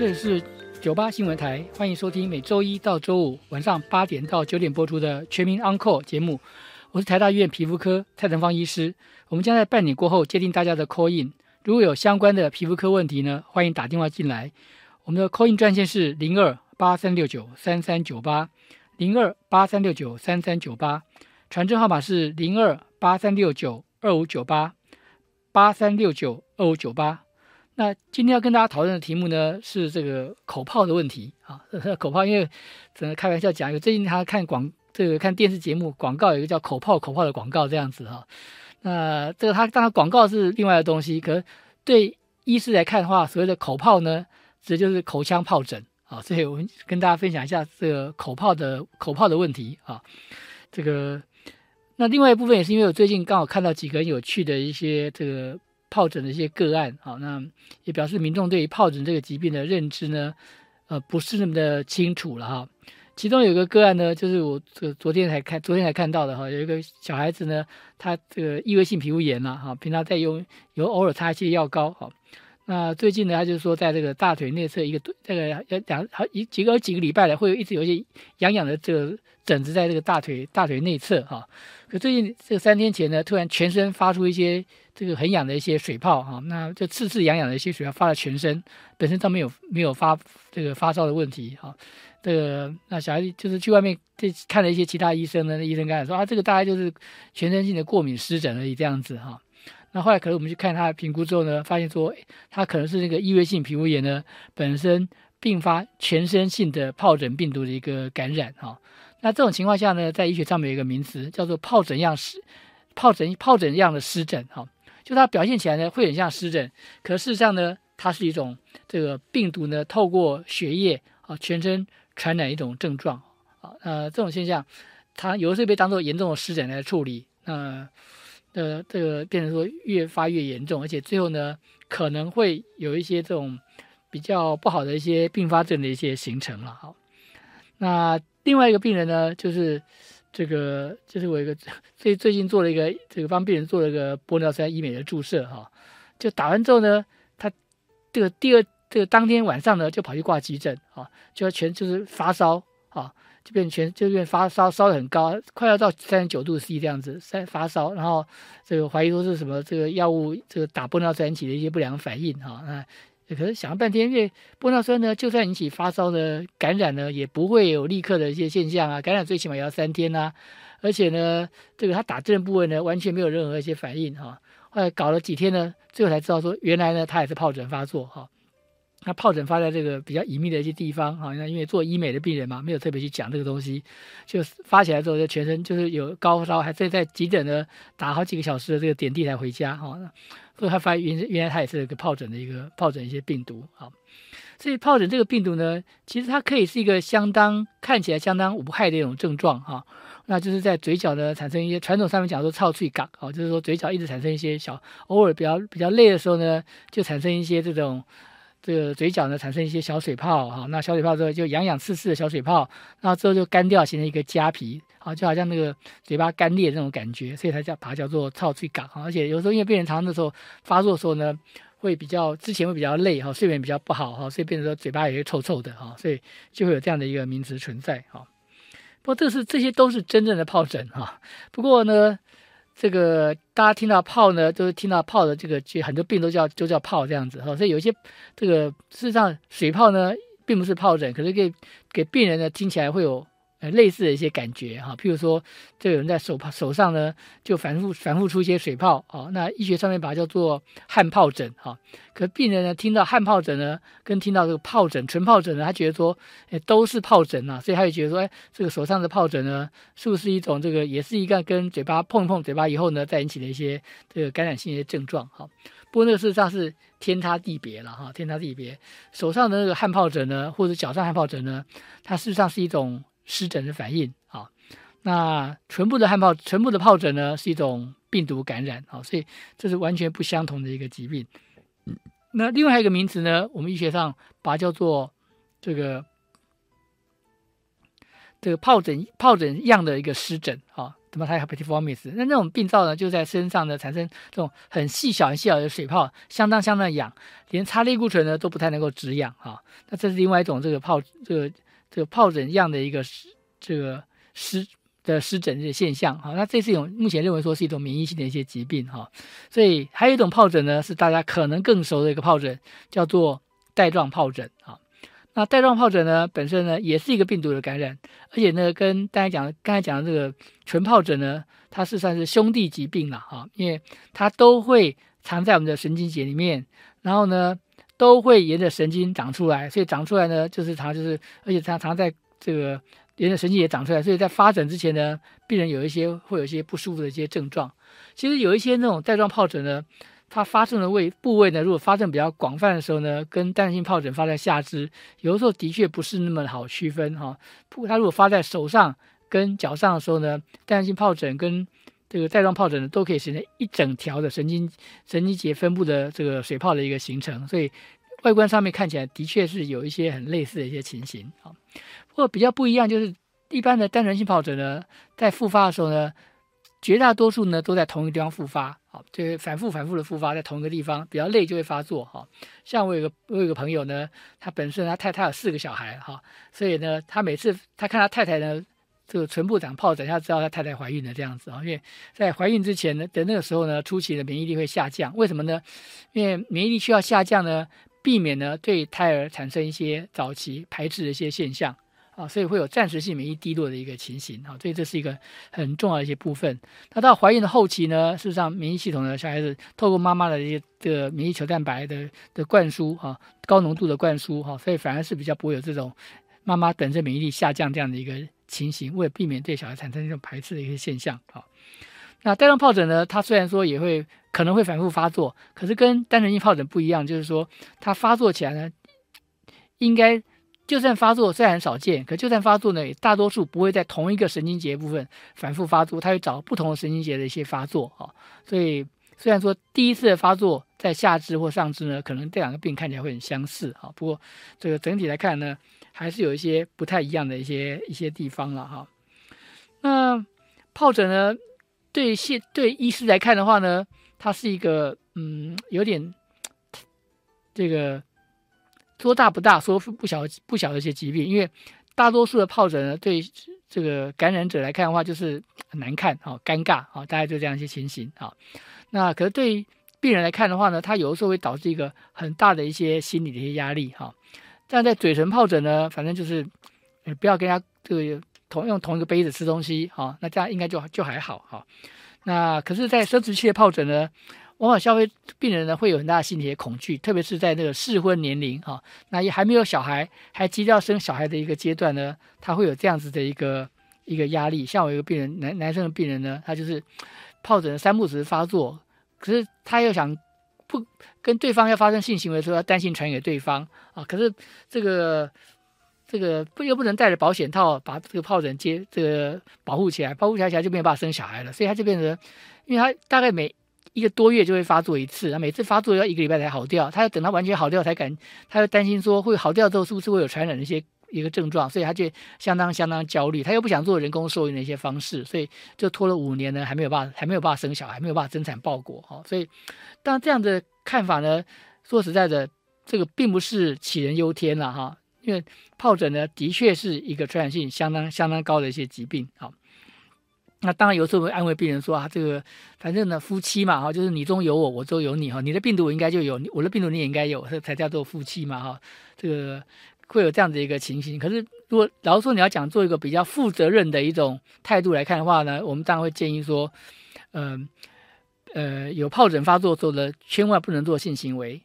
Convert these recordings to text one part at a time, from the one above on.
这里是九八新闻台，欢迎收听每周一到周五晚上八点到九点播出的《全民 Uncle》节目。我是台大医院皮肤科蔡成芳医师。我们将在半点过后接听大家的 call in，如果有相关的皮肤科问题呢，欢迎打电话进来。我们的 call in 专线是零二八三六九三三九八零二八三六九三三九八，传真号码是零二八三六九二五九八八三六九二五九八。那今天要跟大家讨论的题目呢，是这个口泡的问题啊。口泡，因为只能开玩笑讲，因为最近他看广这个看电视节目广告，有一个叫口泡口泡的广告这样子哈。那这个他当然广告是另外的东西，可对医师来看的话，所谓的口泡呢，指的就是口腔疱疹啊。所以我们跟大家分享一下这个口泡的口泡的问题啊。这个那另外一部分也是因为我最近刚好看到几个有趣的一些这个。疱疹的一些个案，好，那也表示民众对于疱疹这个疾病的认知呢，呃，不是那么的清楚了哈。其中有个个案呢，就是我这昨天才看，昨天才看到的哈，有一个小孩子呢，他这个异位性皮肤炎了哈，平常在用，有偶尔擦一些药膏哈。那最近呢，他就是说在这个大腿内侧一个这个要两好一几个几个礼拜了，会有一直有一些痒痒的这个疹子在这个大腿大腿内侧哈。可最近这三天前呢，突然全身发出一些这个很痒的一些水泡哈，那就刺刺痒痒的一些水泡发了全身，本身倒没有没有发这个发烧的问题哈。这个那小孩就是去外面这看了一些其他医生呢，那医生刚才说啊，这个大概就是全身性的过敏湿疹而已这样子哈。那后来可能我们去看他的评估之后呢，发现说他可能是那个异位性皮肤炎呢本身并发全身性的疱疹病毒的一个感染哈。那这种情况下呢，在医学上面有一个名词叫做疱疹样湿疱疹疱疹样的湿疹哈，就它表现起来呢会很像湿疹，可事实上呢它是一种这个病毒呢透过血液啊全身传染一种症状。啊呃这种现象，它有时候被当做严重的湿疹来处理，那呃这个变成说越发越严重，而且最后呢可能会有一些这种比较不好的一些并发症的一些形成了。哈，那。另外一个病人呢，就是这个，就是我一个最最近做了一个这个帮病人做了一个玻尿酸医美的注射哈，就打完之后呢，他这个第二这个当天晚上呢就跑去挂急诊啊，就全就是发烧啊，就变全就变发烧烧的很高，快要到三十九度 C 这样子，三发烧，然后这个怀疑说是什么这个药物这个打玻尿酸引起的一些不良反应哈那。可是想了半天，因为玻尿酸呢，就算引起发烧呢感染呢，也不会有立刻的一些现象啊。感染最起码也要三天呐，而且呢，这个他打针部位呢，完全没有任何一些反应哈。后来搞了几天呢，最后才知道说，原来呢，他也是疱疹发作哈。那疱疹发在这个比较隐秘的一些地方哈，那因为做医美的病人嘛，没有特别去讲这个东西，就发起来之后就全身就是有高烧，还在在急诊呢打好几个小时的这个点滴才回家哈。所以他发现原原来他也是一个疱疹的一个疱疹一些病毒啊，所以疱疹这个病毒呢，其实它可以是一个相当看起来相当无害的一种症状哈，那就是在嘴角呢产生一些传统上面讲说操脆感啊，就是说嘴角一直产生一些小偶尔比较比较累的时候呢，就产生一些这种。这个嘴角呢产生一些小水泡，哈，那小水泡之后就痒痒刺刺的小水泡，然后之后就干掉，形成一个痂皮，啊，就好像那个嘴巴干裂那种感觉，所以它叫把它叫做臭嘴感，而且有时候因为病人常常的时候发作的时候呢，会比较之前会比较累，哈，睡眠比较不好，哈，所以变成说嘴巴也会臭臭的，哈，所以就会有这样的一个名词存在，哈。不过这是这些都是真正的疱疹，哈。不过呢。这个大家听到泡呢，都是听到泡的这个，就很多病都叫都叫泡这样子哈，所以有些这个事实上水泡呢，并不是疱疹，可是给给病人呢听起来会有。呃，类似的一些感觉哈，譬如说，这个人在手泡手上呢，就反复反复出一些水泡啊，那医学上面把它叫做汗疱疹哈。可病人呢，听到汗疱疹呢，跟听到这个疱疹纯疱疹呢，他觉得说，哎，都是疱疹啊，所以他就觉得说，哎，这个手上的疱疹呢，是不是一种这个，也是一个跟嘴巴碰一碰嘴巴以后呢，再引起的一些这个感染性的症状哈。不过那个事实上是天差地别了哈，天差地别。手上的那个汗疱疹呢，或者脚上汗疱疹呢，它事实上是一种。湿疹的反应啊，那唇部的汗疱唇部的疱疹呢是一种病毒感染啊，所以这是完全不相同的一个疾病。那另外一个名词呢，我们医学上把它叫做这个这个疱疹疱疹样的一个湿疹啊，dermatitis，那那种病灶呢，就在身上呢产生这种很细小、很细小的水泡，相当相当痒，连擦类固醇呢都不太能够止痒啊。那这是另外一种这个疱这个这个疱疹一样的一个湿这个湿的湿疹的现象哈。那这是一种目前认为说是一种免疫性的一些疾病哈。所以还有一种疱疹呢，是大家可能更熟的一个疱疹，叫做带状疱疹啊。那带状疱疹呢，本身呢也是一个病毒的感染，而且呢，跟大家讲刚才讲的这个纯疱疹呢，它是算是兄弟疾病了哈，因为它都会藏在我们的神经节里面，然后呢，都会沿着神经长出来，所以长出来呢，就是常就是，而且常常在这个沿着神经也长出来，所以在发展之前呢，病人有一些会有一些不舒服的一些症状。其实有一些那种带状疱疹呢。它发生的位部位呢，如果发生比较广泛的时候呢，跟单性疱疹发在下肢，有的时候的确不是那么好区分哈。不过它如果发在手上跟脚上的时候呢，单性疱疹跟这个带状疱疹呢，都可以形成一整条的神经神经节分布的这个水泡的一个形成，所以外观上面看起来的确是有一些很类似的一些情形啊。不过比较不一样就是一般的单纯性疱疹呢，在复发的时候呢。绝大多数呢都在同一个地方复发，啊，就是反复反复的复发在同一个地方，比较累就会发作，哈。像我有个我有个朋友呢，他本身他太太有四个小孩，哈，所以呢，他每次他看他太太呢，这个唇部长疱疹，他知道他太太怀孕了这样子啊，因为在怀孕之前呢的那个时候呢，初期的免疫力会下降，为什么呢？因为免疫力需要下降呢，避免呢对胎儿产生一些早期排斥的一些现象。啊，所以会有暂时性免疫低落的一个情形啊，所以这是一个很重要的一些部分。那到怀孕的后期呢，事实上免疫系统呢，小孩子透过妈妈的一些这个免疫球蛋白的的灌输哈，高浓度的灌输哈，所以反而是比较不会有这种妈妈本身免疫力下降这样的一个情形，为了避免对小孩产生这种排斥的一些现象啊。那带状疱疹呢，它虽然说也会可能会反复发作，可是跟单纯性疱疹不一样，就是说它发作起来呢，应该。就算发作虽然少见，可就算发作呢，也大多数不会在同一个神经节部分反复发作，它会找不同的神经节的一些发作啊。所以虽然说第一次的发作在下肢或上肢呢，可能这两个病看起来会很相似啊，不过这个整体来看呢，还是有一些不太一样的一些一些地方了哈。那疱疹呢，对现对医师来看的话呢，它是一个嗯有点这个。说大不大，说不小不小的一些疾病，因为大多数的疱疹呢，对这个感染者来看的话，就是很难看啊，尴尬啊，大概就这样一些情形啊。那可是对病人来看的话呢，他有的时候会导致一个很大的一些心理的一些压力哈。但在嘴唇疱疹呢，反正就是不要跟他这个同用同一个杯子吃东西哈，那这样应该就就还好哈。那可是，在生殖器的疱疹呢？往往消费病人呢会有很大的心理的恐惧，特别是在那个适婚年龄哈，那也还没有小孩，还急着要生小孩的一个阶段呢，他会有这样子的一个一个压力。像我一个病人，男男生的病人呢，他就是疱疹三不时发作，可是他又想不跟对方要发生性行为的时候，要担心传给对方。啊，可是这个这个不又不能带着保险套把这个疱疹接这个保护起来，保护起来起来就没有办法生小孩了，所以他就变成，因为他大概每一个多月就会发作一次，他每次发作要一个礼拜才好掉，他要等他完全好掉才敢，他又担心说会好掉之后是不是会有传染的一些一个症状，所以他就相当相当焦虑，他又不想做人工受孕的一些方式，所以就拖了五年呢，还没有办法，还没有办法生小孩，没有办法生产报果哈，所以当这样的看法呢，说实在的，这个并不是杞人忧天了哈，因为疱疹呢的确是一个传染性相当相当高的一些疾病啊。那当然，有时候会安慰病人说啊，这个反正呢，夫妻嘛，哈，就是你中有我，我中有你，哈，你的病毒我应该就有，我的病毒你也应该有，这才叫做夫妻嘛，哈，这个会有这样的一个情形。可是，如果假如说你要讲做一个比较负责任的一种态度来看的话呢，我们当然会建议说，嗯，呃，有疱疹发作做的，千万不能做性行为。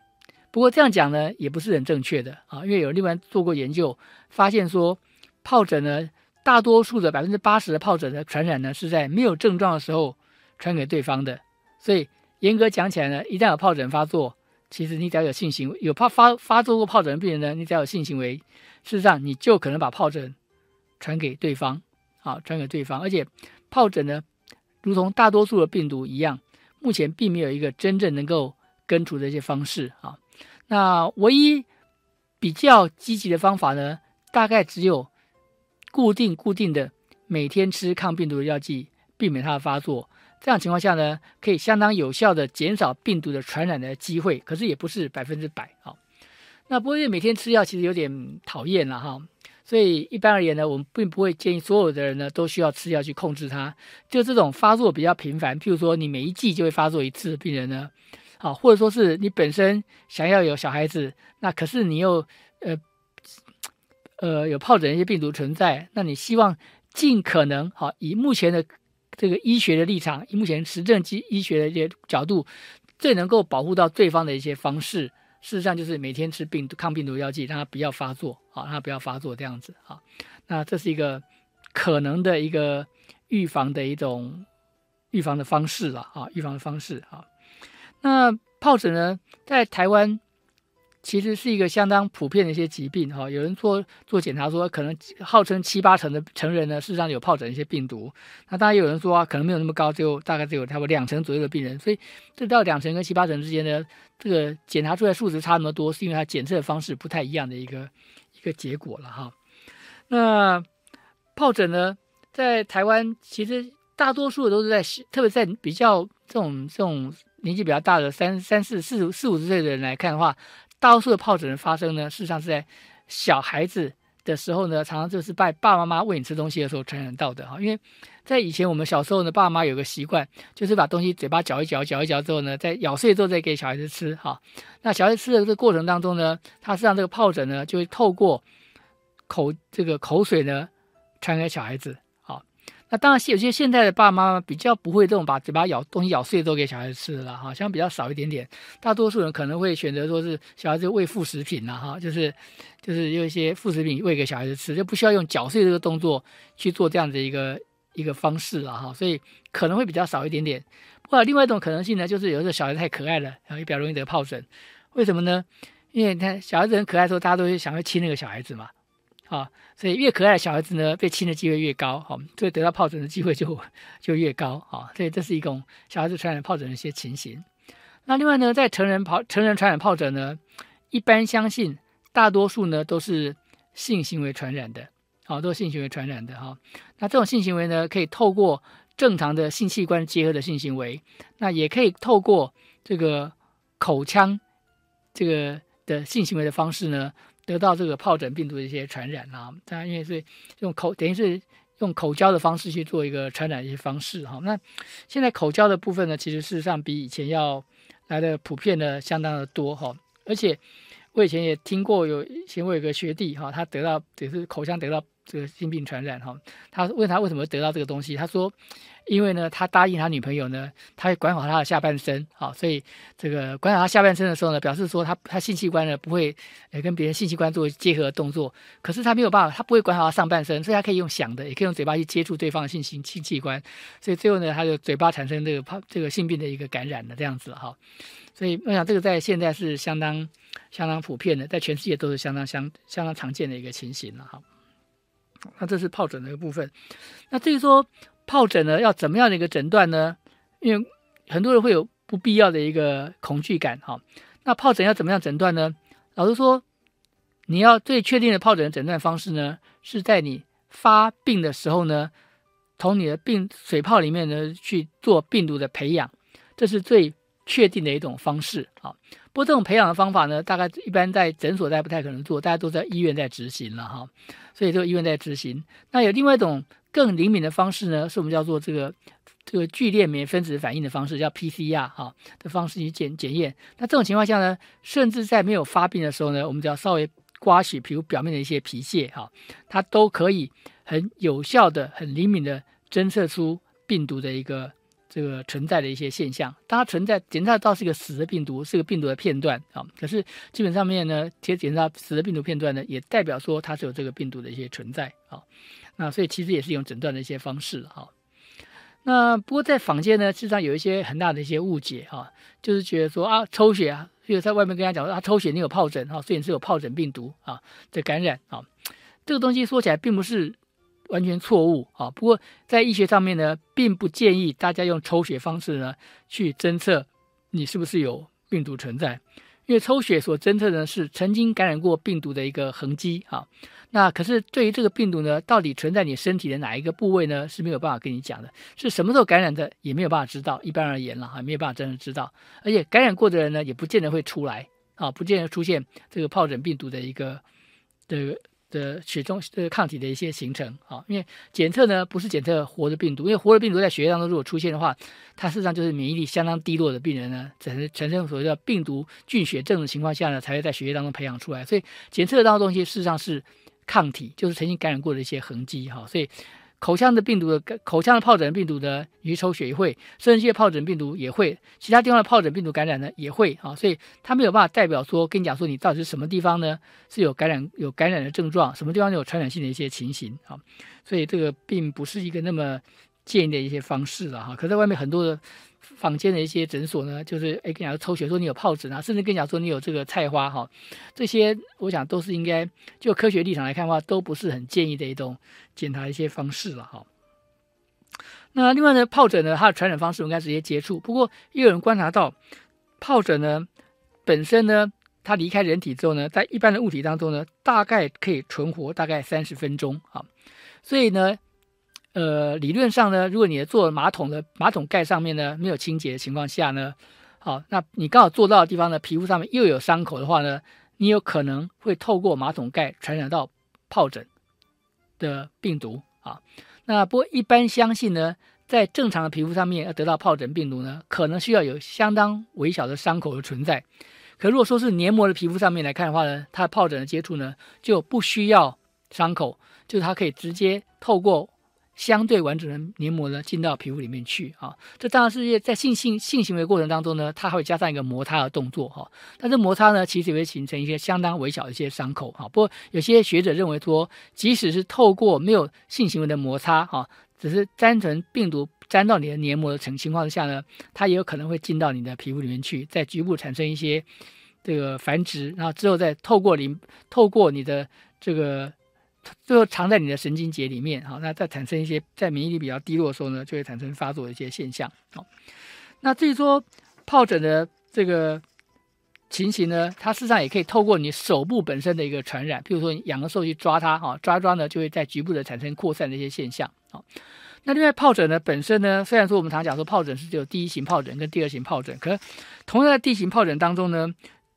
不过这样讲呢，也不是很正确的啊，因为有另外做过研究，发现说疱疹呢。大多数的百分之八十的疱疹的传染呢，是在没有症状的时候传给对方的。所以严格讲起来呢，一旦有疱疹发作，其实你只要有性行为，有发发发作过疱疹的病人呢，你只要有性行为，事实上你就可能把疱疹传给对方，啊，传给对方。而且疱疹呢，如同大多数的病毒一样，目前并没有一个真正能够根除的一些方式啊。那唯一比较积极的方法呢，大概只有。固定固定的每天吃抗病毒的药剂，避免它的发作。这样情况下呢，可以相当有效的减少病毒的传染的机会，可是也不是百分之百好。那不过因为每天吃药其实有点讨厌了哈，所以一般而言呢，我们并不会建议所有的人呢都需要吃药去控制它。就这种发作比较频繁，譬如说你每一季就会发作一次的病人呢，好，或者说是你本身想要有小孩子，那可是你又呃呃有疱疹一些病毒存在，那你希望尽可能好以目前的这个医学的立场，以目前实证医医学的一些角度，最能够保护到对方的一些方式。事实上就是每天吃病毒抗病毒药剂，让它不要发作，啊，让它不要发作这样子，啊，那这是一个可能的一个预防的一种预防的方式了，啊，预防的方式，啊，那疱疹呢，在台湾。其实是一个相当普遍的一些疾病哈，有人做做检查说，可能号称七八成的成人呢，事实上有疱疹一些病毒。那当然有人说啊，可能没有那么高，就大概只有差不多两成左右的病人。所以这到两成跟七八成之间呢，这个检查出来数值差那么多，是因为它检测的方式不太一样的一个一个结果了哈。那疱疹呢，在台湾其实大多数的都是在，特别在比较这种这种年纪比较大的三三四四四五十岁的人来看的话。大多数的疱疹的发生呢，事实上是在小孩子的时候呢，常常就是在爸爸妈妈喂你吃东西的时候传染到的哈。因为在以前我们小时候呢，爸爸妈妈有个习惯，就是把东西嘴巴嚼一嚼，嚼一嚼之后呢，再咬碎之后再给小孩子吃哈。那小孩子吃的这个过程当中呢，它实际上这个疱疹呢，就会透过口这个口水呢传给小孩子。那当然，有些现在的爸爸妈妈比较不会这种把嘴巴咬东西咬碎都给小孩子吃了哈，像比较少一点点。大多数人可能会选择说是小孩子喂副食品了哈，就是就是用一些副食品喂给小孩子吃，就不需要用嚼碎这个动作去做这样的一个一个方式了哈，所以可能会比较少一点点。不过另外一种可能性呢，就是有时候小孩子太可爱了，然后也比较容易得疱疹。为什么呢？因为你看小孩子很可爱的时候，大家都会想要亲那个小孩子嘛。啊，所以越可爱的小孩子呢，被亲的机会越高，好，所以得到疱疹的机会就就越高，啊，所以这是一种小孩子传染疱疹的一些情形。那另外呢，在成人疱成人传染疱疹呢，一般相信大多数呢都是性行为传染的，好，都是性行为传染的哈。那这种性行为呢，可以透过正常的性器官结合的性行为，那也可以透过这个口腔这个的性行为的方式呢。得到这个疱疹病毒的一些传染啊，当然因为是用口，等于是用口交的方式去做一个传染一些方式哈。那现在口交的部分呢，其实事实上比以前要来的普遍的相当的多哈。而且我以前也听过，有以前我有个学弟哈，他得到也是口腔得到这个性病传染哈。他问他为什么得到这个东西，他说。因为呢，他答应他女朋友呢，他会管好他的下半身，好，所以这个管好他下半身的时候呢，表示说他他性器官呢不会呃跟别人性器官做结合动作，可是他没有办法，他不会管好他上半身，所以他可以用想的，也可以用嘴巴去接触对方的性性性器官，所以最后呢，他的嘴巴产生这个怕这个性病的一个感染的这样子哈，所以我想这个在现在是相当相当普遍的，在全世界都是相当相相当常见的一个情形了哈。那这是疱疹的一个部分，那至于说。疱疹呢，要怎么样的一个诊断呢？因为很多人会有不必要的一个恐惧感哈。那疱疹要怎么样诊断呢？老实说，你要最确定的疱疹的诊断方式呢，是在你发病的时候呢，从你的病水泡里面呢去做病毒的培养，这是最确定的一种方式啊。不过这种培养的方法呢，大概一般在诊所在不太可能做，大家都在医院在执行了哈。所以这个医院在执行。那有另外一种。更灵敏的方式呢，是我们叫做这个这个剧烈免分子反应的方式，叫 PCR 哈的方式去检检验。那这种情况下呢，甚至在没有发病的时候呢，我们只要稍微刮洗皮肤表面的一些皮屑哈，它都可以很有效的、很灵敏的侦测出病毒的一个这个存在的一些现象。当它存在检测到是一个死的病毒，是个病毒的片段啊，可是基本上面呢，其实检测到死的病毒片段呢，也代表说它是有这个病毒的一些存在啊。那所以其实也是一种诊断的一些方式哈。那不过在坊间呢，事实上有一些很大的一些误解哈，就是觉得说啊，抽血啊，就在外面跟他讲说啊，抽血你有疱疹哈，所以是有疱疹病毒啊的感染啊。这个东西说起来并不是完全错误啊。不过在医学上面呢，并不建议大家用抽血方式呢去侦测你是不是有病毒存在，因为抽血所侦测的是曾经感染过病毒的一个痕迹啊。那可是对于这个病毒呢，到底存在你身体的哪一个部位呢？是没有办法跟你讲的，是什么时候感染的也没有办法知道。一般而言了哈，没有办法真的知道。而且感染过的人呢，也不见得会出来啊，不见得出现这个疱疹病毒的一个的。的血中的抗体的一些形成啊，因为检测呢不是检测活的病毒，因为活的病毒在血液当中如果出现的话，它事实上就是免疫力相当低落的病人呢，产生产生所谓的病毒菌血症的情况下呢，才会在血液当中培养出来。所以检测到的东西事实上是抗体，就是曾经感染过的一些痕迹哈，所以。口腔的病毒的口腔的疱疹病毒的，鱼抽血也会；肾气的疱疹病毒也会；其他地方的疱疹病毒感染呢也会啊，所以它没有办法代表说跟你讲说你到底是什么地方呢是有感染有感染的症状，什么地方有传染性的一些情形啊，所以这个并不是一个那么建议的一些方式了哈。可在外面很多的。坊间的一些诊所呢，就是哎，跟你讲抽血说你有疱疹啊，甚至跟你讲说你有这个菜花哈，这些我想都是应该就科学立场来看的话，都不是很建议的一种检查一些方式了哈。那另外呢，疱疹呢，它的传染方式我们应该直接接触，不过也有人观察到，疱疹呢本身呢，它离开人体之后呢，在一般的物体当中呢，大概可以存活大概三十分钟啊，所以呢。呃，理论上呢，如果你坐马桶的马桶盖上面呢没有清洁的情况下呢，好，那你刚好坐到的地方呢，皮肤上面又有伤口的话呢，你有可能会透过马桶盖传染到疱疹的病毒啊。那不过一般相信呢，在正常的皮肤上面要得到疱疹病毒呢，可能需要有相当微小的伤口的存在。可如果说是黏膜的皮肤上面来看的话呢，它的疱疹的接触呢就不需要伤口，就是它可以直接透过。相对完整的黏膜呢，进到皮肤里面去啊。这当然是在性性性行为过程当中呢，它会加上一个摩擦的动作哈。但是摩擦呢，其实也会形成一些相当微小的一些伤口哈。不过有些学者认为说，即使是透过没有性行为的摩擦哈，只是单纯病毒沾到你的黏膜的情情况下呢，它也有可能会进到你的皮肤里面去，在局部产生一些这个繁殖，然后之后再透过你透过你的这个。最后藏在你的神经节里面，好，那再产生一些在免疫力比较低落的时候呢，就会产生发作的一些现象。好，那至于说疱疹的这个情形呢，它事实上也可以透过你手部本身的一个传染，譬如说你痒的时候去抓它，哈，抓抓呢就会在局部的产生扩散的一些现象。好，那另外疱疹呢本身呢，虽然说我们常讲说疱疹是只有第一型疱疹跟第二型疱疹，可是同样在第一型疱疹当中呢。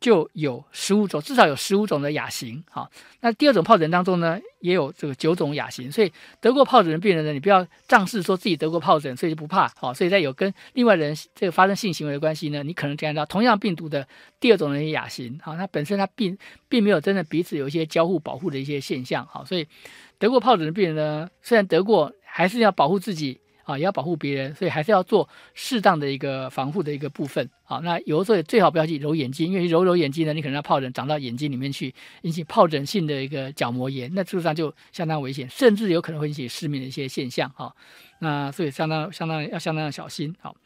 就有十五种，至少有十五种的亚型。好，那第二种疱疹当中呢，也有这个九种亚型。所以得过疱疹的病人呢，你不要仗势说自己得过疱疹，所以就不怕。好，所以在有跟另外人这个发生性行为的关系呢，你可能感染到同样病毒的第二种的亚型。好，它本身它并并没有真的彼此有一些交互保护的一些现象。好，所以得过疱疹的病人呢，虽然得过，还是要保护自己。啊，也要保护别人，所以还是要做适当的一个防护的一个部分。啊，那有的时候最好不要去揉眼睛，因为揉揉眼睛呢，你可能要疱疹长到眼睛里面去，引起疱疹性的一个角膜炎，那事实上就相当危险，甚至有可能会引起失明的一些现象。哈，那所以相当相当要相当的小心。好，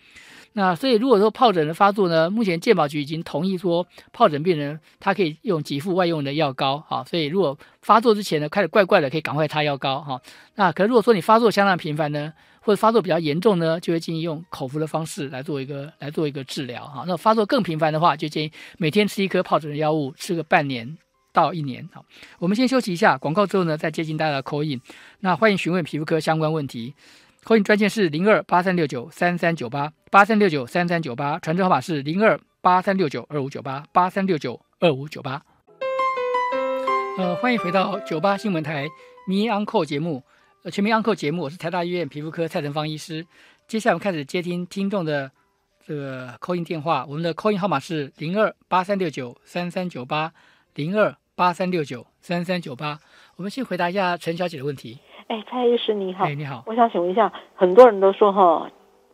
那所以如果说疱疹的发作呢，目前健保局已经同意说，疱疹病人他可以用给付外用的药膏。好，所以如果发作之前呢，开始怪怪的，可以赶快擦药膏。哈，那可如果说你发作相当频繁呢？或者发作比较严重呢，就会建议用口服的方式来做一个来做一个治疗哈。那发作更频繁的话，就建议每天吃一颗疱疹的药物，吃个半年到一年。好，我们先休息一下广告之后呢，再接近大家的口音。那欢迎询问皮肤科相关问题，口音专线是零二八三六九三三九八八三六九三三九八，传真号码是零二八三六九二五九八八三六九二五九八。呃，欢迎回到九八新闻台咪 Uncle 节目。呃，全民安扣节目，我是台大医院皮肤科蔡成芳医师。接下来我们开始接听听众的这个扣音电话，我们的扣音号码是零二八三六九三三九八零二八三六九三三九八。我们先回答一下陈小姐的问题。哎，蔡医师你好。哎，你好。我想请问一下，很多人都说哈，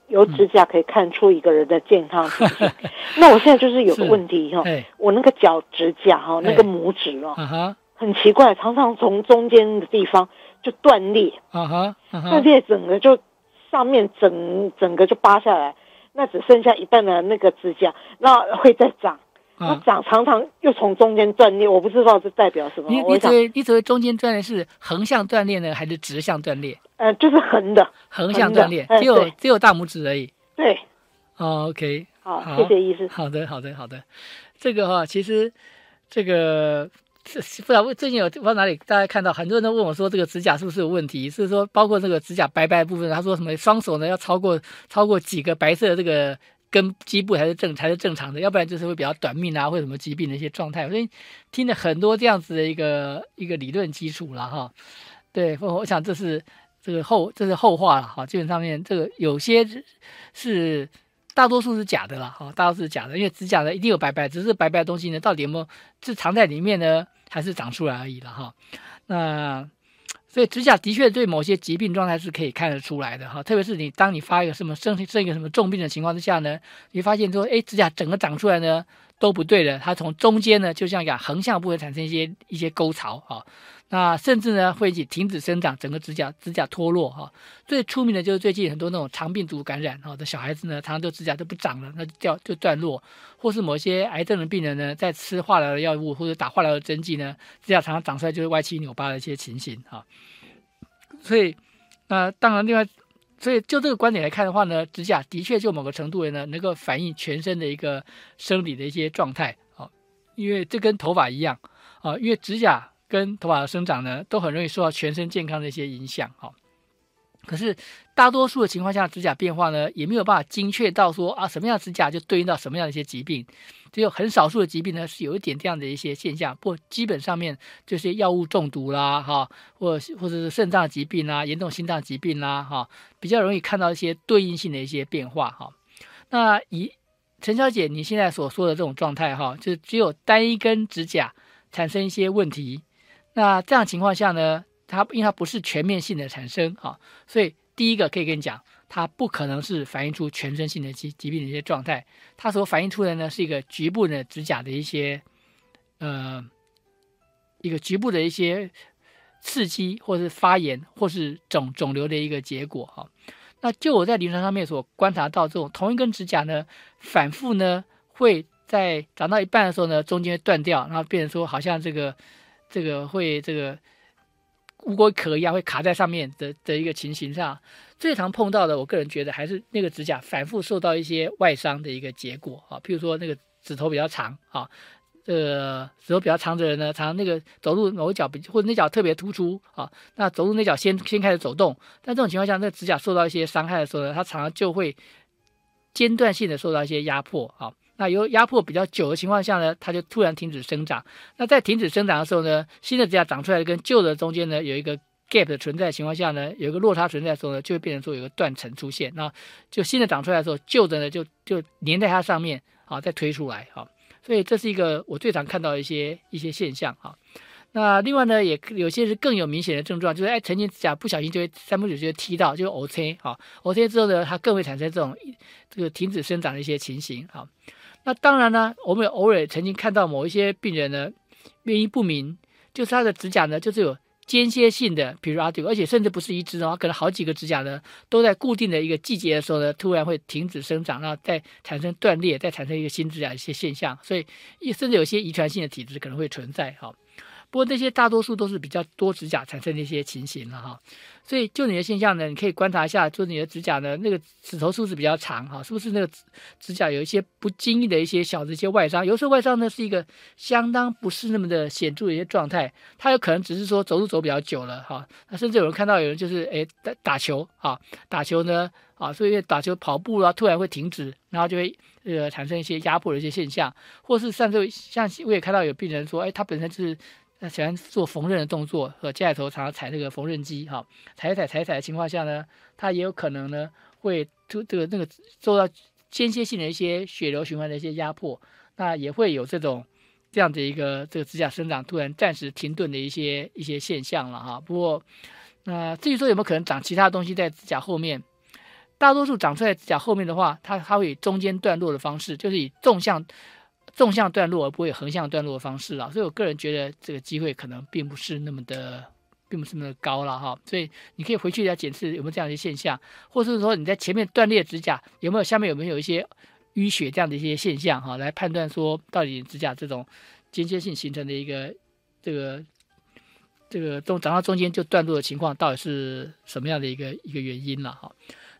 有指甲可以看出一个人的健康情形。那我现在就是有个问题哈，我那个脚指甲哈，那个拇指哦，很奇怪，常常从中间的地方。就断裂，啊哈，断裂整个就上面整整个就扒下来，那只剩下一半的那个指甲，那会再长，那长常常又从中间断裂，我不知道这代表什么。你你指你指中间断裂是横向断裂呢，还是直向断裂？呃，就是横的，横向断裂，只有只有大拇指而已。对，哦，OK，好，谢谢医师。好的，好的，好的。这个哈，其实这个不知道最近有不知道哪里大家看到，很多人都问我说，这个指甲是不是有问题？是说包括这个指甲白白部分，他说什么双手呢要超过超过几个白色的这个根基部才是正才是正常的，要不然就是会比较短命啊，或者什么疾病的一些状态。所以听了很多这样子的一个一个理论基础了哈。对，我我想这是这个后这是后话了哈。基本上面这个有些是。大多数是假的了，哈，大多数是假的，因为指甲呢一定有白白，只是白白的东西呢到底有没有是藏在里面呢，还是长出来而已了，哈。那所以指甲的确对某些疾病状态是可以看得出来的，哈，特别是你当你发一个什么生生一个什么重病的情况之下呢，你发现说，哎，指甲整个长出来呢都不对的，它从中间呢就像讲横向部分产生一些一些沟槽，啊。那甚至呢会起停止生长，整个指甲指甲脱落哈。最出名的就是最近很多那种肠病毒感染哈的小孩子呢，常常都指甲都不长了，那就掉就断落，或是某些癌症的病人呢，在吃化疗的药物或者打化疗的针剂呢，指甲常常长出来就是歪七扭八的一些情形哈。所以，那当然另外，所以就这个观点来看的话呢，指甲的确就某个程度呢，能够反映全身的一个生理的一些状态啊，因为这跟头发一样啊，因为指甲。跟头发的生长呢，都很容易受到全身健康的一些影响哈。可是大多数的情况下，指甲变化呢，也没有办法精确到说啊，什么样指甲就对应到什么样的一些疾病。只有很少数的疾病呢，是有一点这样的一些现象。不基本上面就是药物中毒啦，哈，或或者是肾脏疾病啦、严重心脏疾病啦，哈，比较容易看到一些对应性的一些变化哈。那以陈小姐你现在所说的这种状态哈，就是只有单一根指甲产生一些问题。那这样情况下呢，它因为它不是全面性的产生啊，所以第一个可以跟你讲，它不可能是反映出全身性的疾疾病的一些状态，它所反映出来呢是一个局部的指甲的一些呃一个局部的一些刺激或是发炎或是肿肿瘤的一个结果哈。那就我在临床上面所观察到，这种同一根指甲呢，反复呢会在长到一半的时候呢，中间断掉，然后变成说好像这个。这个会这个乌龟壳一样会卡在上面的的一个情形上，最常碰到的，我个人觉得还是那个指甲反复受到一些外伤的一个结果啊。譬如说那个指头比较长啊，呃，指头比较长的人呢，常常那个走路某一脚比或者那脚特别突出啊，那走路那脚先先开始走动，但这种情况下，那指甲受到一些伤害的时候呢，它常常就会间断性的受到一些压迫啊。那有压迫比较久的情况下呢，它就突然停止生长。那在停止生长的时候呢，新的指甲长出来跟旧的中间呢有一个 gap 的存在情况下呢，有一个落差存在的时候呢，就会变成说有个断层出现。那就新的长出来的时候，旧的呢就就粘在它上面啊，再推出来啊。所以这是一个我最常看到一些一些现象啊。那另外呢，也有些是更有明显的症状，就是哎，成年指甲不小心就会三不五时就踢到，就 O C 啊，O C 之后呢，它更会产生这种这个停止生长的一些情形啊。那当然呢，我们偶尔曾经看到某一些病人呢，原因不明，就是他的指甲呢，就是有间歇性的，比如阿丢，而且甚至不是一只哦，可能好几个指甲呢，都在固定的一个季节的时候呢，突然会停止生长，然后再产生断裂，再产生一个新指甲一些现象，所以甚至有些遗传性的体质可能会存在哈。不过那些大多数都是比较多指甲产生的一些情形了哈，所以就你的现象呢，你可以观察一下，就是你的指甲呢，那个指头是不是比较长哈，是不是那个指甲有一些不经意的一些小的一些外伤，有时候外伤呢是一个相当不是那么的显著的一些状态，它有可能只是说走路走比较久了哈，那甚至有人看到有人就是哎打打球啊，打球呢啊，所以打球跑步啊突然会停止，然后就会呃产生一些压迫的一些现象，或是甚至像我也看到有病人说，哎，他本身就是。那喜欢做缝纫的动作，和家里头常常踩这个缝纫机，哈，踩踩踩踩的情况下呢，它也有可能呢会突这个那个受到间歇性的一些血流循环的一些压迫，那也会有这种这样的一个这个指甲生长突然暂时停顿的一些一些现象了哈。不过，那至于说有没有可能长其他东西在指甲后面，大多数长出来指甲后面的话，它它会以中间段落的方式，就是以纵向。纵向段落而不会横向段落的方式啊，所以我个人觉得这个机会可能并不是那么的，并不是那么高了哈。所以你可以回去再检视有没有这样的现象，或者是说你在前面断裂指甲有没有下面有没有一些淤血这样的一些现象哈，来判断说到底指甲这种间歇性形成的一个这个这个中长到中间就断落的情况到底是什么样的一个一个原因了哈。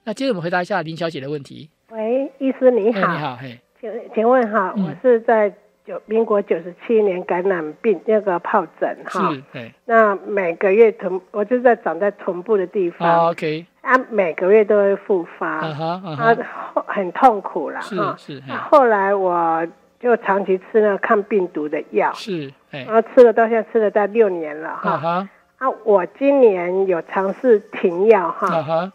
那接着我们回答一下林小姐的问题。喂，医师你好。你好，嘿。请请问哈，我是在九民国九十七年感染病那个疱疹哈。那每个月臀，我就在长在臀部的地方，OK。啊，每个月都会复发，啊，很痛苦了哈。是是。那后来我就长期吃那个抗病毒的药，是，然后吃了到现在吃了大概六年了哈。啊，我今年有尝试停药哈。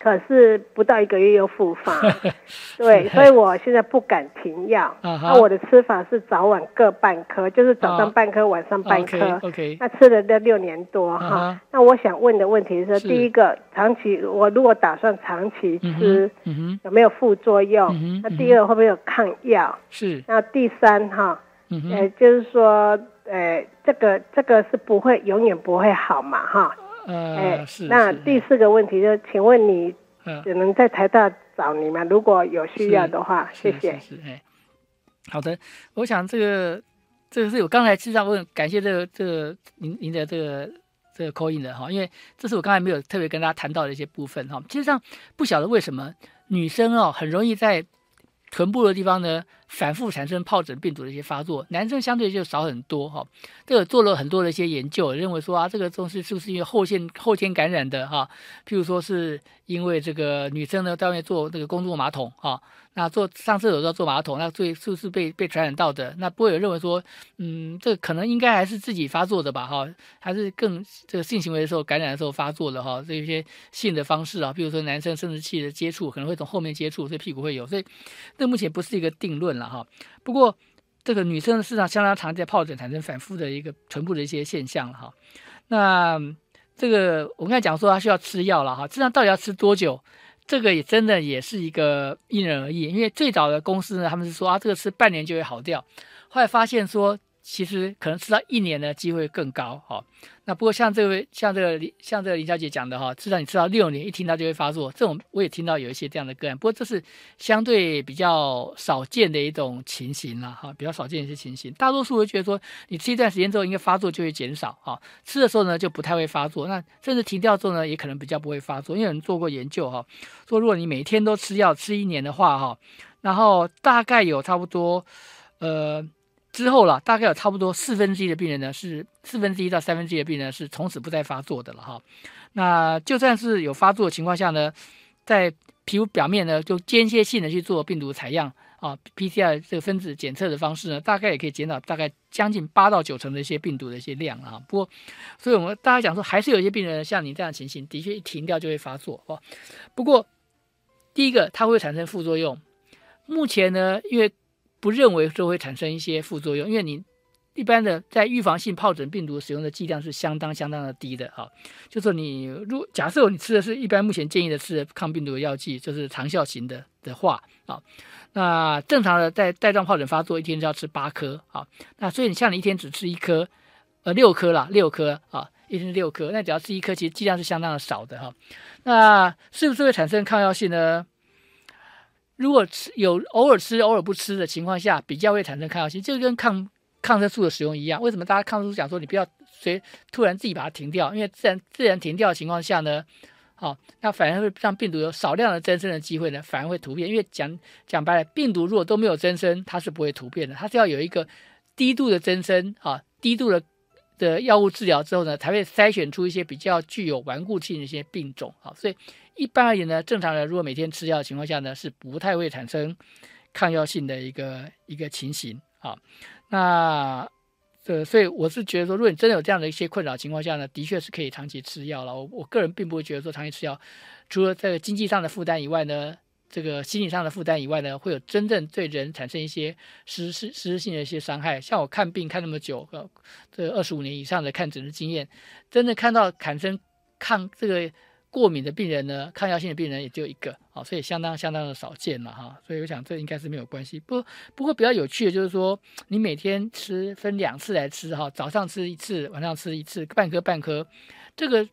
可是不到一个月又复发，对，所以我现在不敢停药。那我的吃法是早晚各半颗，就是早上半颗，晚上半颗。OK，那吃了这六年多哈。那我想问的问题是：第一个，长期我如果打算长期吃，有没有副作用？那第二会不会有抗药？是。那第三哈，呃，就是说，呃，这个这个是不会永远不会好嘛哈。呃，是。那第四个问题就，请问你只能在台大找你吗？如果有需要的话，谢谢。是哎，好的，我想这个这个是我刚才实际上问，感谢这个这个您您的这个这个 call in 的哈，因为这是我刚才没有特别跟大家谈到的一些部分哈。其实上不晓得为什么女生哦很容易在臀部的地方呢。反复产生疱疹病毒的一些发作，男生相对就少很多哈。这个做了很多的一些研究，认为说啊，这个东西是不是因为后天后天感染的哈？譬如说是因为这个女生呢在外面坐这个公共马桶哈，那坐上厕所都要坐马桶，那最是不是被被传染到的？那不会有认为说，嗯，这可能应该还是自己发作的吧哈？还是更这个性行为的时候感染的时候发作的哈？这些性的方式啊，比如说男生生殖器的接触可能会从后面接触，所以屁股会有，所以这目前不是一个定论。了哈，不过这个女生的市场相当常在疱疹产生反复的一个唇部的一些现象了哈。那这个我刚才讲说她需要吃药了哈，这样到底要吃多久？这个也真的也是一个因人而异。因为最早的公司呢，他们是说啊，这个吃半年就会好掉，后来发现说。其实可能吃到一年的机会更高哈。那不过像这位像这个像这个林小姐讲的哈，至少你吃到六年，一听到就会发作。这种我也听到有一些这样的个案，不过这是相对比较少见的一种情形了哈，比较少见一些情形。大多数会觉得说，你吃一段时间之后，应该发作就会减少哈。吃的时候呢，就不太会发作。那甚至停掉之后呢，也可能比较不会发作。因为有人做过研究哈，说如果你每天都吃药吃一年的话哈，然后大概有差不多呃。之后了，大概有差不多四分之一的病人呢，是四分之一到三分之一的病人是从此不再发作的了哈。那就算是有发作的情况下呢，在皮肤表面呢，就间歇性的去做病毒采样啊，PCR 这个分子检测的方式呢，大概也可以减少大概将近八到九成的一些病毒的一些量啊。不过，所以我们大家讲说，还是有一些病人像你这样情形，的确一停掉就会发作哦。不过，第一个它会产生副作用，目前呢，因为不认为说会产生一些副作用，因为你一般的在预防性疱疹病毒使用的剂量是相当相当的低的哈。就说你如假设你吃的是一般目前建议的是抗病毒的药剂，就是长效型的的话啊，那正常的在带状疱疹发作一天就要吃八颗啊。那所以你像你一天只吃一颗，呃六颗啦，六颗啊，一天六颗，那只要吃一颗，其实剂量是相当的少的哈。那是不是会产生抗药性呢？如果吃有偶尔吃偶尔不吃的情况下，比较会产生抗药性，就跟抗抗生素的使用一样。为什么大家抗生素讲说你不要随突然自己把它停掉？因为自然自然停掉的情况下呢，好，那反而会让病毒有少量的增生的机会呢，反而会突变。因为讲讲白了，病毒如果都没有增生，它是不会突变的，它是要有一个低度的增生啊，低度的。的药物治疗之后呢，才会筛选出一些比较具有顽固性的一些病种啊，所以一般而言呢，正常人如果每天吃药的情况下呢，是不太会产生抗药性的一个一个情形啊。那这所以我是觉得说，如果你真的有这样的一些困扰情况下呢，的确是可以长期吃药了。我我个人并不会觉得说长期吃药，除了这个经济上的负担以外呢。这个心理上的负担以外呢，会有真正对人产生一些实实实质性的一些伤害。像我看病看那么久，呃，这二十五年以上的看诊的经验，真的看到产生抗这个过敏的病人呢，抗药性的病人也就一个，啊，所以相当相当的少见了哈。所以我想这应该是没有关系。不不过比较有趣的就是说，你每天吃分两次来吃哈，早上吃一次，晚上吃一次，半颗半颗，这个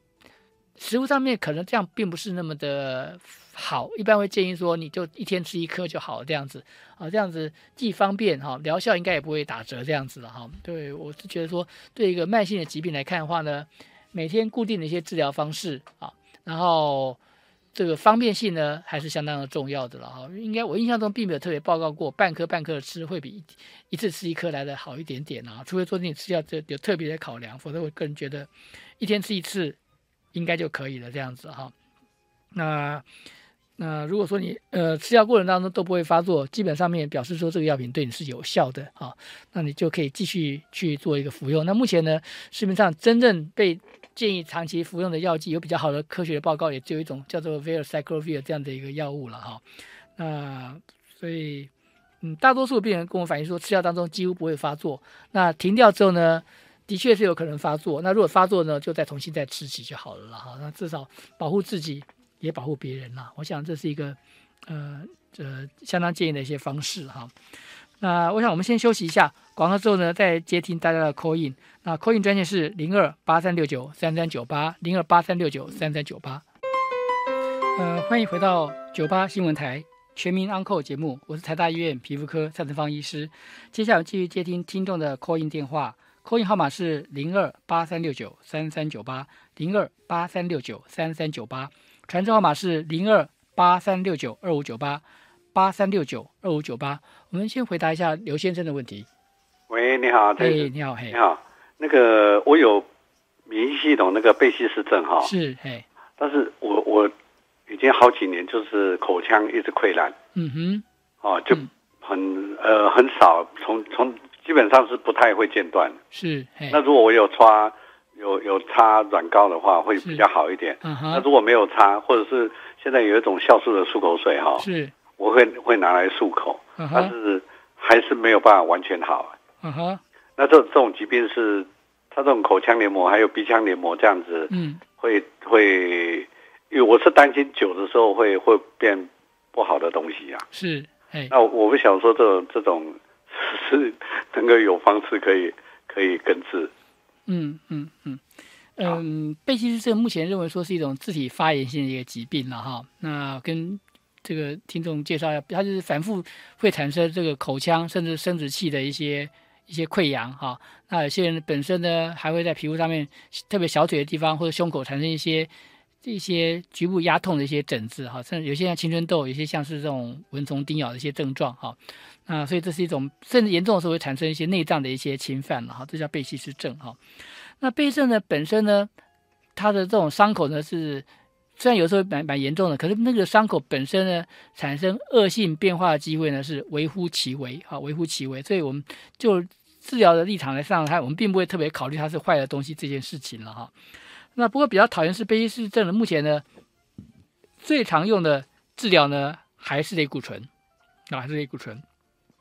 食物上面可能这样并不是那么的。好，一般会建议说，你就一天吃一颗就好了，这样子啊，这样子既方便哈，疗效应该也不会打折，这样子了哈。对我是觉得说，对一个慢性的疾病来看的话呢，每天固定的一些治疗方式啊，然后这个方便性呢，还是相当的重要的了哈。应该我印象中并没有特别报告过半颗半颗的吃会比一次吃一颗来的好一点点啊。除非说你吃药这有特别的考量，否则我个人觉得一天吃一次应该就可以了这样子哈。那那如果说你呃吃药过程当中都不会发作，基本上面表示说这个药品对你是有效的啊，那你就可以继续去做一个服用。那目前呢，市面上真正被建议长期服用的药剂有比较好的科学的报告，也只有一种叫做 Valcyclovir 这样的一个药物了哈。那所以，嗯，大多数病人跟我反映说，吃药当中几乎不会发作。那停掉之后呢，的确是有可能发作。那如果发作呢，就再重新再吃起就好了哈。那至少保护自己，也保护别人啦。我想这是一个呃呃相当建议的一些方式哈。那我想我们先休息一下，广告之后呢，再接听大家的 call in。那 call in 专线是零二八三六九三三九八零二八三六九三三九八。呃，欢迎回到九八新闻台全民 uncle 节目，我是台大医院皮肤科蔡成芳医师。接下来继续接听听众的 call in 电话，call in 号码是零二八三六九三三九八零二八三六九三三九八，传真号码是零二八三六九二五九八。八三六九二五九八，我们先回答一下刘先生的问题。喂，你好，嘿，你好，嘿，你好，那个我有免疫系统那个贝西氏症哈，是，嘿，但是我我已经好几年就是口腔一直溃烂，嗯哼，哦，就很呃很少，从从基本上是不太会间断，是，那如果我有擦有有擦软膏的话，会比较好一点，嗯哼，那如果没有擦，或者是现在有一种酵素的漱口水哈，是。我会会拿来漱口，但是还是没有办法完全好。嗯哼，那这这种疾病是，它这种口腔黏膜还有鼻腔黏膜这样子，嗯，会会，因为我是担心久的时候会会变不好的东西啊。是，那我不想说这种这种 是能够有方式可以可以根治。嗯嗯嗯嗯，贝西斯症目前认为说是一种自体发炎性的一个疾病了哈，那跟。这个听众介绍一下，它就是反复会产生这个口腔甚至生殖器的一些一些溃疡哈。那有些人本身呢，还会在皮肤上面，特别小腿的地方或者胸口产生一些一些局部压痛的一些疹子哈。甚至有些像青春痘，有些像是这种蚊虫叮咬的一些症状哈。那所以这是一种甚至严重的时候会产生一些内脏的一些侵犯了哈。这叫贝西斯症哈。那贝症呢本身呢，它的这种伤口呢是。虽然有时候蛮蛮严重的，可是那个伤口本身呢，产生恶性变化的机会呢是微乎其微，哈，微乎其微。所以我们就治疗的立场来上看，我们并不会特别考虑它是坏的东西这件事情了，哈。那不过比较讨厌是贝氏症的，目前呢最常用的治疗呢还是类固醇，啊，还是类固醇，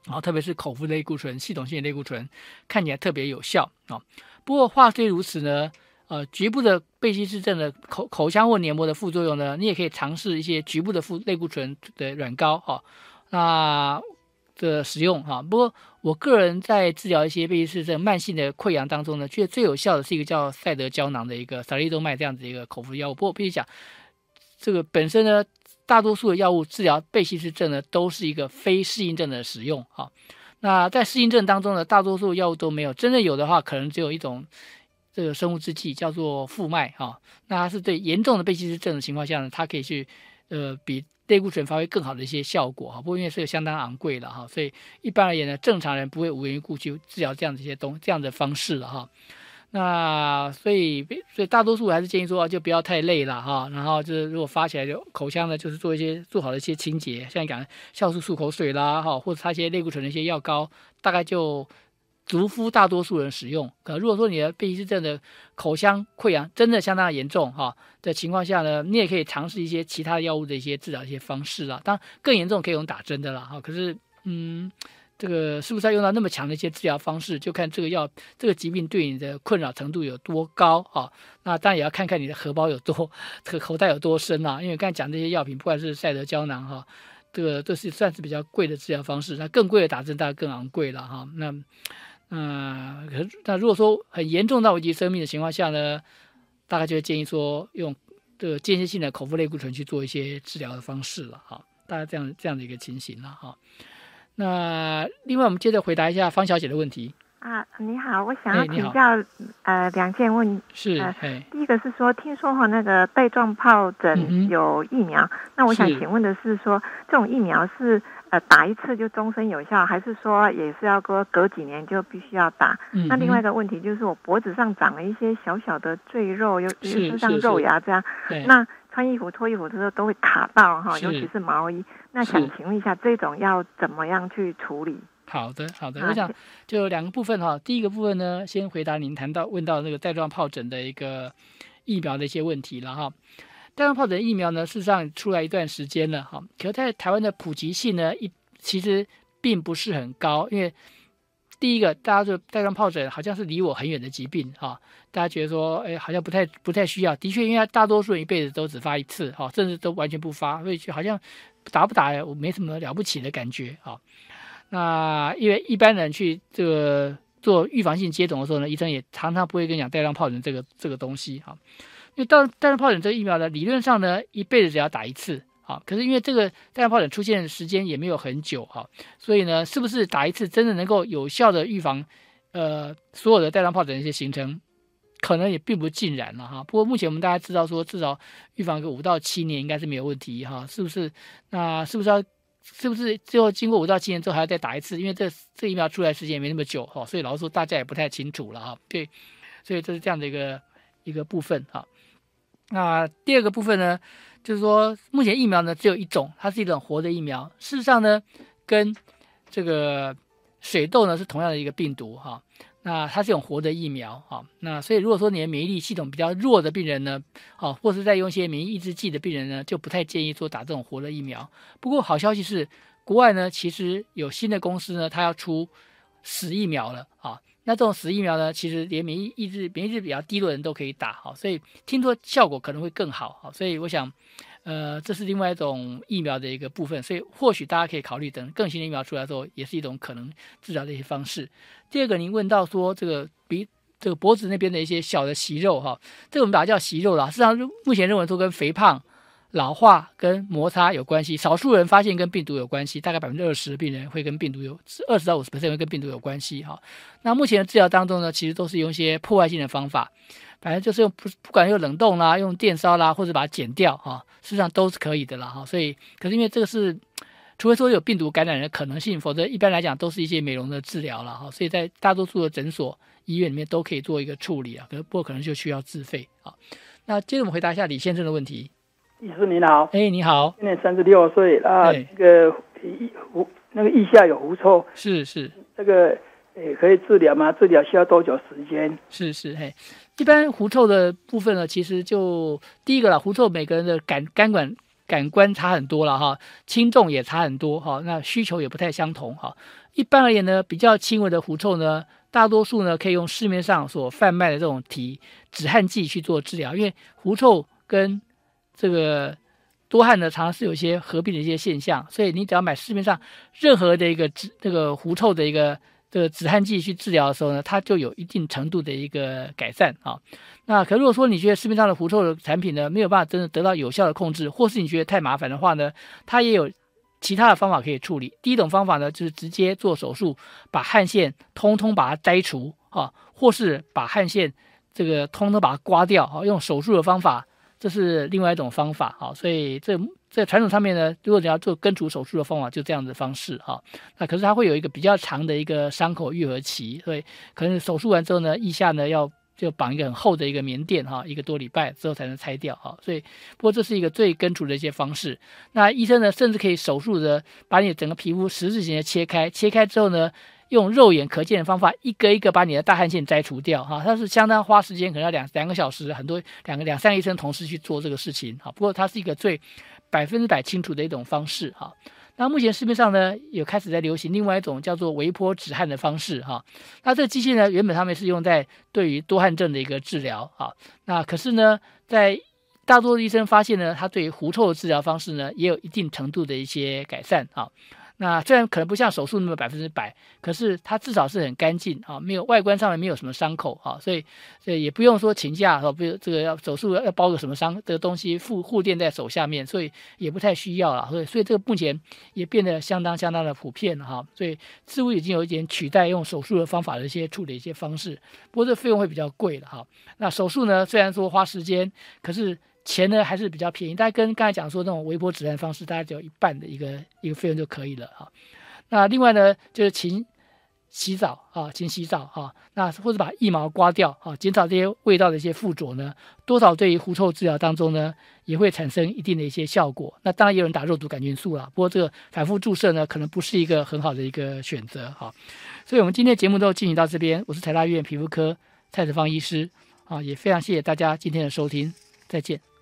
然后特别是口服类固醇、系统性类固醇，看起来特别有效啊。不过话虽如此呢。呃，局部的贝西氏症的口口腔或黏膜的副作用呢，你也可以尝试一些局部的副类固醇的软膏哈，那的使用哈。不过我个人在治疗一些贝希氏症慢性的溃疡当中呢，觉得最有效的是一个叫赛德胶囊的一个萨利多麦这样子一个口服药物。不过必须讲，这个本身呢，大多数的药物治疗贝希氏症呢，都是一个非适应症的使用哈。那在适应症当中呢，大多数药物都没有，真正有的话，可能只有一种。这个生物制剂叫做复脉哈，那它是对严重的贝希氏症的情况下呢，它可以去呃比类固醇发挥更好的一些效果哈。不过因为是相当昂贵了哈，所以一般而言呢，正常人不会无缘无故去治疗这样的一些东这样的方式了哈。那所以所以大多数还是建议说就不要太累了哈，然后就是如果发起来就口腔呢就是做一些做好的一些清洁，像讲酵素漱口水啦哈，或者擦一些类固醇的一些药膏，大概就。足敷大多数人使用，可如果说你的贝氏症的口腔溃疡真的相当严重哈的情况下呢，你也可以尝试一些其他药物的一些治疗一些方式啦。当然更严重可以用打针的啦哈。可是嗯，这个是不是要用到那么强的一些治疗方式，就看这个药这个疾病对你的困扰程度有多高哈。那当然也要看看你的荷包有多这个口袋有多深啊。因为刚才讲这些药品，不管是赛德胶囊哈，这个都是算是比较贵的治疗方式。那更贵的打针当然更昂贵了哈。那嗯，可是那如果说很严重到危及生命的情况下呢，大概就会建议说用这个间歇性的口服类固醇去做一些治疗的方式了哈，大概这样这样的一个情形了哈。那另外我们接着回答一下方小姐的问题。啊，你好，我想要请教呃两件问是，第一个是说，听说哈那个带状疱疹有疫苗，那我想请问的是说，这种疫苗是呃打一次就终身有效，还是说也是要隔隔几年就必须要打？那另外一个问题就是我脖子上长了一些小小的赘肉，有有像肉芽这样，那穿衣服脱衣服的时候都会卡到哈，尤其是毛衣，那想请问一下这种要怎么样去处理？好的，好的，我想就两个部分哈。第一个部分呢，先回答您谈到问到那个带状疱疹的一个疫苗的一些问题了哈。带状疱疹疫苗呢，事实上出来一段时间了哈，可在台湾的普及性呢，一其实并不是很高，因为第一个大家就带状疱疹好像是离我很远的疾病哈，大家觉得说，哎，好像不太不太需要。的确，因为大多数人一辈子都只发一次哈，甚至都完全不发，所以就好像打不打我没什么了不起的感觉啊。那因为一般人去这个做预防性接种的时候呢，医生也常常不会跟你讲带状疱疹这个这个东西哈。因为到带状疱疹这个疫苗呢，理论上呢一辈子只要打一次啊。可是因为这个带状疱疹出现的时间也没有很久哈，所以呢，是不是打一次真的能够有效的预防呃所有的带状疱疹一些形成，可能也并不尽然了哈。不过目前我们大家知道说，至少预防个五到七年应该是没有问题哈，是不是？那是不是要？是不是最后经过五到七年之后还要再打一次？因为这这疫苗出来时间也没那么久哈，所以老实说大家也不太清楚了哈。对，所以这是这样的一个一个部分哈。那第二个部分呢，就是说目前疫苗呢只有一种，它是一种活的疫苗。事实上呢，跟这个水痘呢是同样的一个病毒哈。那它是一种活的疫苗啊，那所以如果说你的免疫力系统比较弱的病人呢，好，或是在用一些免疫抑制剂的病人呢，就不太建议做打这种活的疫苗。不过好消息是，国外呢其实有新的公司呢，它要出死疫苗了啊。那这种死疫苗呢，其实连免疫抑制、免疫力比较低的人都可以打，好，所以听说效果可能会更好，哈，所以我想。呃，这是另外一种疫苗的一个部分，所以或许大家可以考虑等更新的疫苗出来之后，也是一种可能治疗的一些方式。第二个，您问到说这个鼻、这个脖子那边的一些小的息肉哈，这个我们把它叫息肉啦。实际上，目前认为说跟肥胖、老化跟摩擦有关系，少数人发现跟病毒有关系，大概百分之二十的病人会跟病毒有二十到五十 percent 会跟病毒有关系哈。那目前的治疗当中呢，其实都是用一些破坏性的方法。反正就是用不不管用冷冻啦，用电烧啦，或者把它剪掉哈，事实上都是可以的啦哈。所以，可是因为这个是，除非说有病毒感染的可能性，否则一般来讲都是一些美容的治疗了哈。所以在大多数的诊所、医院里面都可以做一个处理啊。可是不过可能就需要自费啊。那接着我们回答一下李先生的问题。医师您好，哎你好，今年三十六岁啊，那个胡那个腋下有狐臭，是是，这个诶可以治疗吗？治疗需要多久时间？是是嘿。一般狐臭的部分呢，其实就第一个了。狐臭每个人的感感管感官差很多了哈，轻重也差很多哈，那需求也不太相同哈。一般而言呢，比较轻微的狐臭呢，大多数呢可以用市面上所贩卖的这种体止汗剂去做治疗，因为狐臭跟这个多汗呢，常常是有一些合并的一些现象，所以你只要买市面上任何的一个止这个狐臭的一个。这个止汗剂去治疗的时候呢，它就有一定程度的一个改善啊。那可如果说你觉得市面上的狐臭的产品呢没有办法真的得到有效的控制，或是你觉得太麻烦的话呢，它也有其他的方法可以处理。第一种方法呢，就是直接做手术，把汗腺通通把它摘除啊，或是把汗腺这个通通把它刮掉啊，用手术的方法，这是另外一种方法啊。所以这。在传统上面呢，如果你要做根除手术的方法，就这样的方式哈。那可是它会有一个比较长的一个伤口愈合期，所以可能手术完之后呢，腋下呢要就绑一个很厚的一个棉垫哈，一个多礼拜之后才能拆掉哈。所以不过这是一个最根除的一些方式。那医生呢，甚至可以手术的把你整个皮肤十字形的切开，切开之后呢，用肉眼可见的方法一个一个把你的大汗腺摘除掉哈。它是相当花时间，可能要两两个小时，很多两个两三个医生同时去做这个事情哈。不过它是一个最。百分之百清除的一种方式哈，那目前市面上呢有开始在流行另外一种叫做微波止汗的方式哈，那这个机器呢原本他们是用在对于多汗症的一个治疗啊，那可是呢在大多数医生发现呢，它对于狐臭的治疗方式呢也有一定程度的一些改善啊，那虽然可能不像手术那么百分之百，可是它至少是很干净啊，没有外观上面没有什么伤口啊，所以所以也不用说请假哈，不这个要手术要包个什么伤的东西护护垫在手下面，所以也不太需要了。所以所以这个目前也变得相当相当的普遍了哈，所以似乎已经有一点取代用手术的方法的一些处理一些方式，不过这费用会比较贵了哈。那手术呢，虽然说花时间，可是。钱呢还是比较便宜，大家跟刚才讲说那种微波指南方式，大概只有一半的一个一个费用就可以了啊。那另外呢，就是勤洗澡啊，勤洗澡啊，那或者把腋毛刮掉啊，减少这些味道的一些附着呢，多少对于狐臭治疗当中呢，也会产生一定的一些效果。那当然也有人打肉毒杆菌素了，不过这个反复注射呢，可能不是一个很好的一个选择哈。所以我们今天节目都进行到这边，我是台大医院皮肤科蔡子芳医师啊，也非常谢谢大家今天的收听，再见。